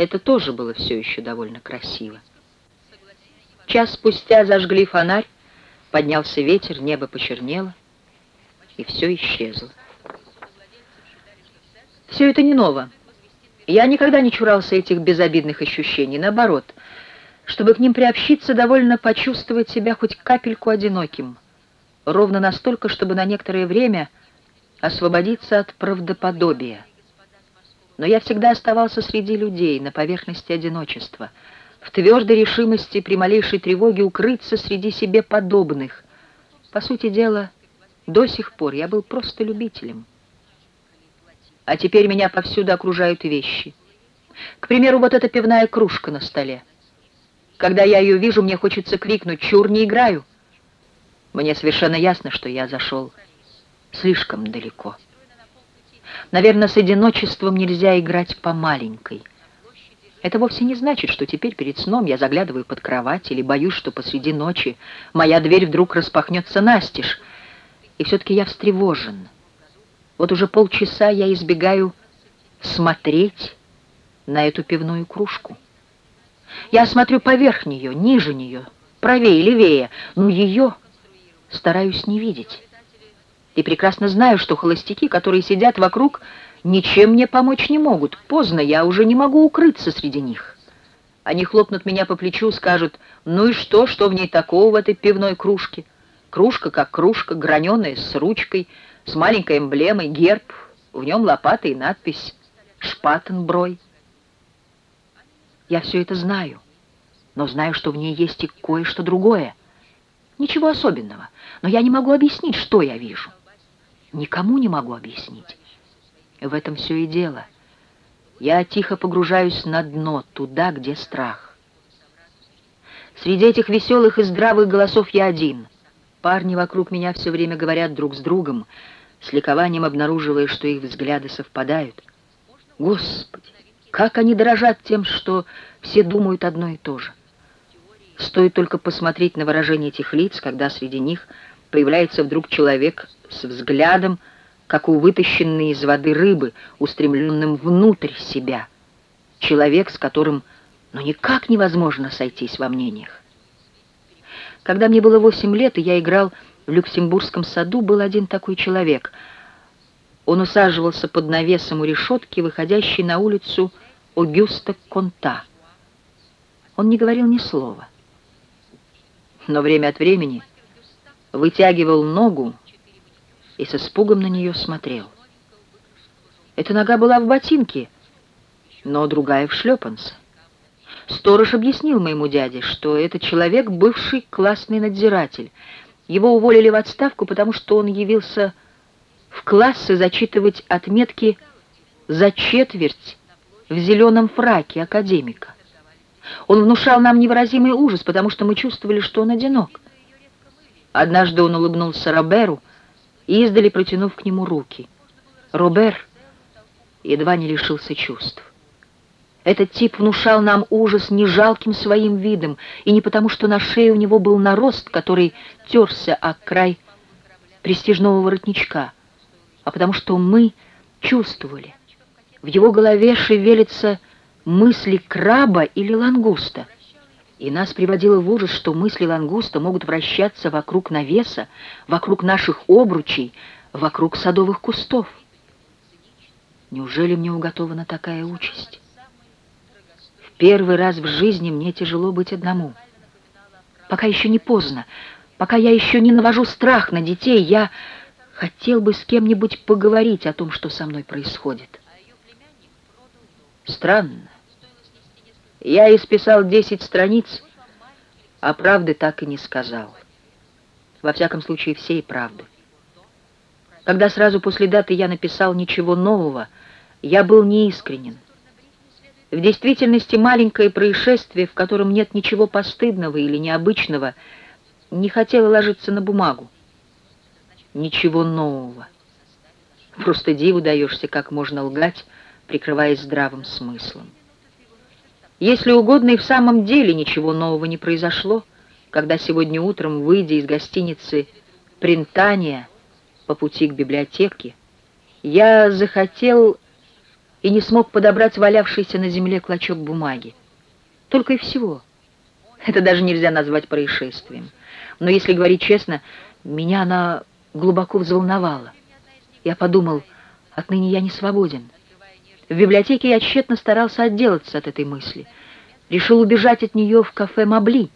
Это тоже было все еще довольно красиво. Час спустя зажгли фонарь, поднялся ветер, небо почернело, и все исчезло. Все это не ново. Я никогда не чурался этих безобидных ощущений. Наоборот, чтобы к ним приобщиться, довольно почувствовать себя хоть капельку одиноким. Ровно настолько, чтобы на некоторое время освободиться от правдоподобия. Но я всегда оставался среди людей, на поверхности одиночества, в твердой решимости при малейшей тревоге укрыться среди себе подобных. По сути дела, до сих пор я был просто любителем а теперь меня повсюду окружают вещи. К примеру, вот эта пивная кружка на столе. Когда я ее вижу, мне хочется крикнуть «Чур, не играю!» Мне совершенно ясно, что я зашел слишком далеко. Наверное, с одиночеством нельзя играть по маленькой. Это вовсе не значит, что теперь перед сном я заглядываю под кровать или боюсь, что посреди ночи моя дверь вдруг распахнется настежь. И все-таки я встревожен. Вот уже полчаса я избегаю смотреть на эту пивную кружку. Я смотрю поверх нее, ниже нее, правее, левее, но ее стараюсь не видеть. И прекрасно знаю, что холостяки, которые сидят вокруг, ничем мне помочь не могут. Поздно, я уже не могу укрыться среди них. Они хлопнут меня по плечу, скажут, ну и что, что в ней такого в этой пивной кружке? Кружка как кружка, граненая, с ручкой — с маленькой эмблемой, герб, в нем лопата и надпись «Шпатенброй». Я все это знаю, но знаю, что в ней есть и кое-что другое. Ничего особенного, но я не могу объяснить, что я вижу. Никому не могу объяснить. В этом все и дело. Я тихо погружаюсь на дно, туда, где страх. Среди этих веселых и здравых голосов я один. Парни вокруг меня все время говорят друг с другом, с ликованием обнаруживая, что их взгляды совпадают. Господи, как они дорожат тем, что все думают одно и то же. Стоит только посмотреть на выражение этих лиц, когда среди них появляется вдруг человек с взглядом, как у вытащенной из воды рыбы, устремленным внутрь себя. Человек, с которым ну никак невозможно сойтись во мнениях. Когда мне было восемь лет, и я играл в Люксембургском саду был один такой человек. Он усаживался под навесом у решетки, выходящей на улицу Огюста Конта. Он не говорил ни слова. Но время от времени вытягивал ногу и с испугом на нее смотрел. Эта нога была в ботинке, но другая в шлепанце. Сторож объяснил моему дяде, что этот человек — бывший классный надзиратель — его уволили в отставку, потому что он явился в классы зачитывать отметки за четверть в зеленом фраке академика. Он внушал нам невыразимый ужас, потому что мы чувствовали, что он одинок. Однажды он улыбнулся Роберу, издали протянув к нему руки. Робер едва не лишился чувств. Этот тип внушал нам ужас не жалким своим видом, и не потому, что на шее у него был нарост, который терся о край престижного воротничка, а потому что мы чувствовали. В его голове шевелятся мысли краба или лангуста, и нас приводило в ужас, что мысли лангуста могут вращаться вокруг навеса, вокруг наших обручей, вокруг садовых кустов. Неужели мне уготована такая участь? Первый раз в жизни мне тяжело быть одному. Пока еще не поздно, пока я еще не навожу страх на детей, я хотел бы с кем-нибудь поговорить о том, что со мной происходит. Странно. Я исписал десять страниц, а правды так и не сказал. Во всяком случае, всей правды. Когда сразу после даты я написал ничего нового, я был неискренен. В действительности маленькое происшествие, в котором нет ничего постыдного или необычного, не хотело ложиться на бумагу. Ничего нового. Просто диву даешься, как можно лгать, прикрываясь здравым смыслом. Если угодно, и в самом деле ничего нового не произошло, когда сегодня утром, выйдя из гостиницы «Принтания» по пути к библиотеке, я захотел и не смог подобрать валявшийся на земле клочок бумаги. Только и всего. Это даже нельзя назвать происшествием. Но если говорить честно, меня она глубоко взволновала. Я подумал, отныне я не свободен. В библиотеке я тщетно старался отделаться от этой мысли. Решил убежать от нее в кафе «Мабли»,